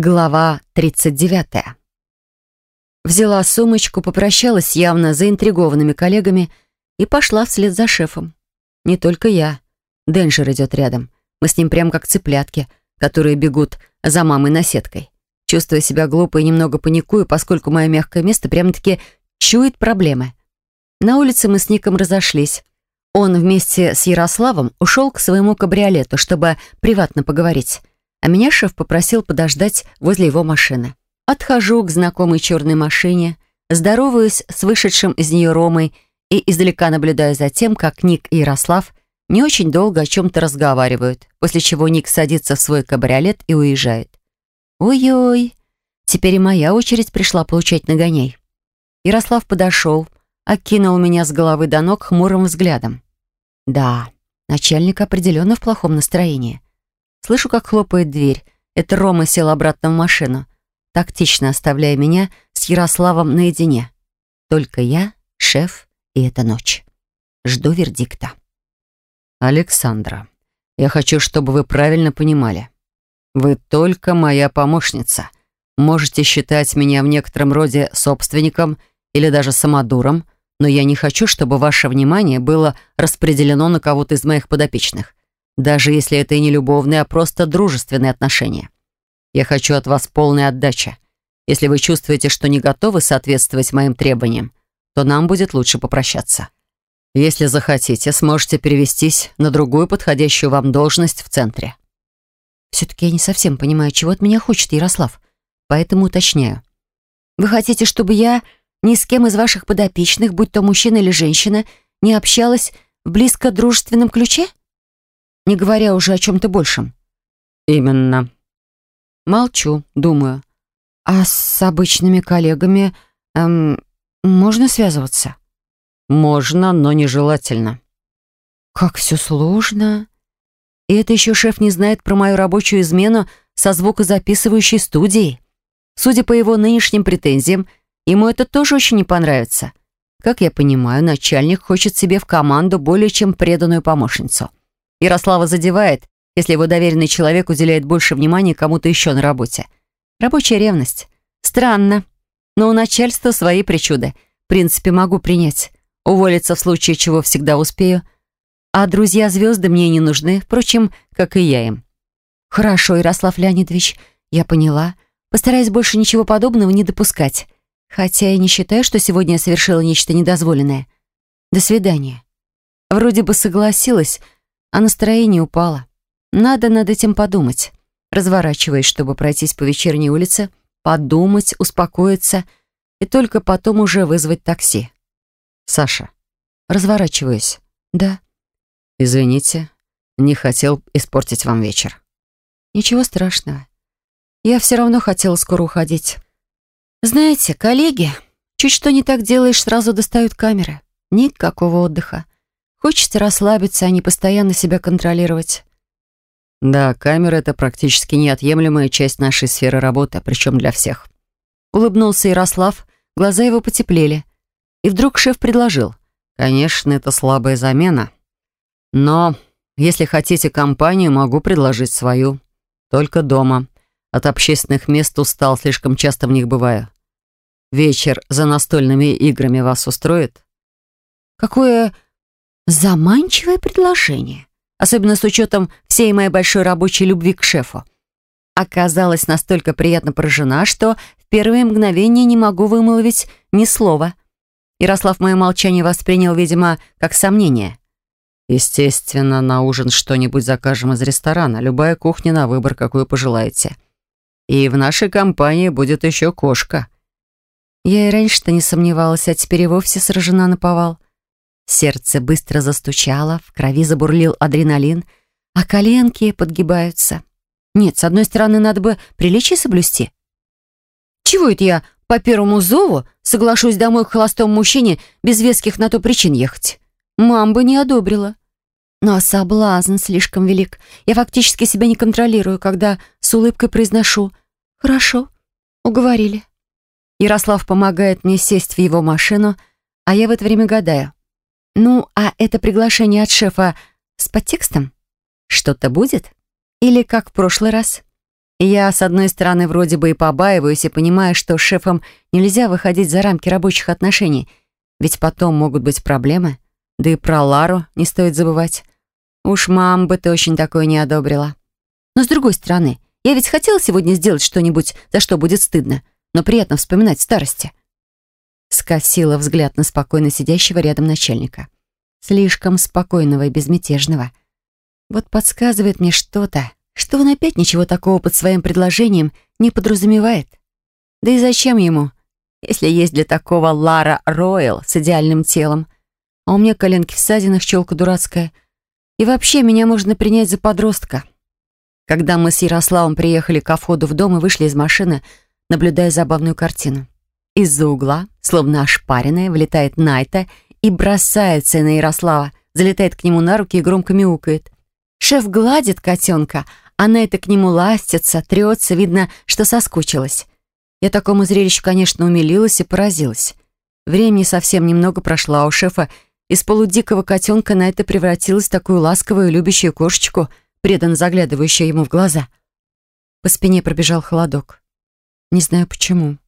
Глава 39. Взяла сумочку, попрощалась с явно заинтригованными коллегами и пошла вслед за шефом. Не только я. Денджер идет рядом. Мы с ним прям как цыплятки, которые бегут за мамой наседкой. Чувствуя себя глупо и немного паникую, поскольку мое мягкое место прямо-таки чует проблемы. На улице мы с Ником разошлись. Он вместе с Ярославом ушел к своему кабриолету, чтобы приватно поговорить а меня шеф попросил подождать возле его машины. Отхожу к знакомой черной машине, здороваюсь с вышедшим из нее Ромой и издалека наблюдаю за тем, как Ник и Ярослав не очень долго о чем-то разговаривают, после чего Ник садится в свой кабриолет и уезжает. Ой-ой, теперь и моя очередь пришла получать нагоняй. Ярослав подошел, окинул меня с головы до ног хмурым взглядом. Да, начальник определенно в плохом настроении. Слышу, как хлопает дверь. Это Рома сел обратно в машину, тактично оставляя меня с Ярославом наедине. Только я, шеф и эта ночь. Жду вердикта. Александра, я хочу, чтобы вы правильно понимали. Вы только моя помощница. Можете считать меня в некотором роде собственником или даже самодуром, но я не хочу, чтобы ваше внимание было распределено на кого-то из моих подопечных даже если это и не любовные, а просто дружественные отношения. Я хочу от вас полной отдачи. Если вы чувствуете, что не готовы соответствовать моим требованиям, то нам будет лучше попрощаться. Если захотите, сможете перевестись на другую подходящую вам должность в центре. Все-таки я не совсем понимаю, чего от меня хочет Ярослав, поэтому уточняю. Вы хотите, чтобы я ни с кем из ваших подопечных, будь то мужчина или женщина, не общалась в близко дружественном ключе? Не говоря уже о чем-то большем. «Именно». Молчу, думаю. «А с обычными коллегами эм, можно связываться?» «Можно, но нежелательно». «Как все сложно. И это еще шеф не знает про мою рабочую измену со звукозаписывающей студией. Судя по его нынешним претензиям, ему это тоже очень не понравится. Как я понимаю, начальник хочет себе в команду более чем преданную помощницу. Ярослава задевает, если его доверенный человек уделяет больше внимания кому-то еще на работе. Рабочая ревность. Странно. Но у начальства свои причуды. В принципе, могу принять. Уволиться в случае чего всегда успею. А друзья-звезды мне не нужны, впрочем, как и я им. Хорошо, Ярослав Леонидович, я поняла. Постараюсь больше ничего подобного не допускать. Хотя я не считаю, что сегодня я совершила нечто недозволенное. До свидания. Вроде бы согласилась, а настроение упало. Надо над этим подумать. Разворачиваясь, чтобы пройтись по вечерней улице, подумать, успокоиться и только потом уже вызвать такси. «Саша». Разворачиваюсь. «Да». «Извините, не хотел испортить вам вечер». «Ничего страшного. Я все равно хотела скоро уходить. Знаете, коллеги, чуть что не так делаешь, сразу достают камеры. Никакого отдыха. Хочется расслабиться, а не постоянно себя контролировать. Да, камера — это практически неотъемлемая часть нашей сферы работы, причем для всех. Улыбнулся Ярослав, глаза его потеплели. И вдруг шеф предложил. Конечно, это слабая замена. Но если хотите компанию, могу предложить свою. Только дома. От общественных мест устал, слишком часто в них бываю. Вечер за настольными играми вас устроит? Какое Заманчивое предложение, особенно с учетом всей моей большой рабочей любви к шефу. Оказалась настолько приятно поражена, что в первые мгновения не могу вымолвить ни слова. Ярослав мое молчание воспринял, видимо, как сомнение. «Естественно, на ужин что-нибудь закажем из ресторана. Любая кухня на выбор, какую пожелаете. И в нашей компании будет еще кошка». Я и раньше-то не сомневалась, а теперь и вовсе сражена на повал. Сердце быстро застучало, в крови забурлил адреналин, а коленки подгибаются. Нет, с одной стороны, надо бы приличие соблюсти. Чего это я по первому зову соглашусь домой к холостому мужчине без веских на то причин ехать? Мам бы не одобрила. Но соблазн слишком велик. Я фактически себя не контролирую, когда с улыбкой произношу «Хорошо, уговорили». Ярослав помогает мне сесть в его машину, а я в это время гадаю. Ну, а это приглашение от шефа с подтекстом? Что-то будет? Или как в прошлый раз? Я, с одной стороны, вроде бы и побаиваюсь, и понимаю, что с шефом нельзя выходить за рамки рабочих отношений, ведь потом могут быть проблемы. Да и про Лару не стоит забывать. Уж мам бы очень такое не одобрила. Но с другой стороны, я ведь хотела сегодня сделать что-нибудь, за что будет стыдно, но приятно вспоминать старости. Скосила взгляд на спокойно сидящего рядом начальника. Слишком спокойного и безмятежного. Вот подсказывает мне что-то, что он опять ничего такого под своим предложением не подразумевает. Да и зачем ему, если есть для такого Лара Ройл с идеальным телом? А у меня коленки в ссадинах, челка дурацкая. И вообще меня можно принять за подростка. Когда мы с Ярославом приехали ко входу в дом и вышли из машины, наблюдая забавную картину. Из-за угла, словно ошпаренная, влетает Найта и бросается на Ярослава, залетает к нему на руки и громко мяукает. Шеф гладит котенка, она это к нему ластится, трется, видно, что соскучилась. Я такому зрелищу, конечно, умилилась и поразилась. Времени совсем немного прошло, а у шефа из полудикого котенка на это превратилась в такую ласковую, любящую кошечку, преданно заглядывающую ему в глаза. По спине пробежал холодок. Не знаю почему.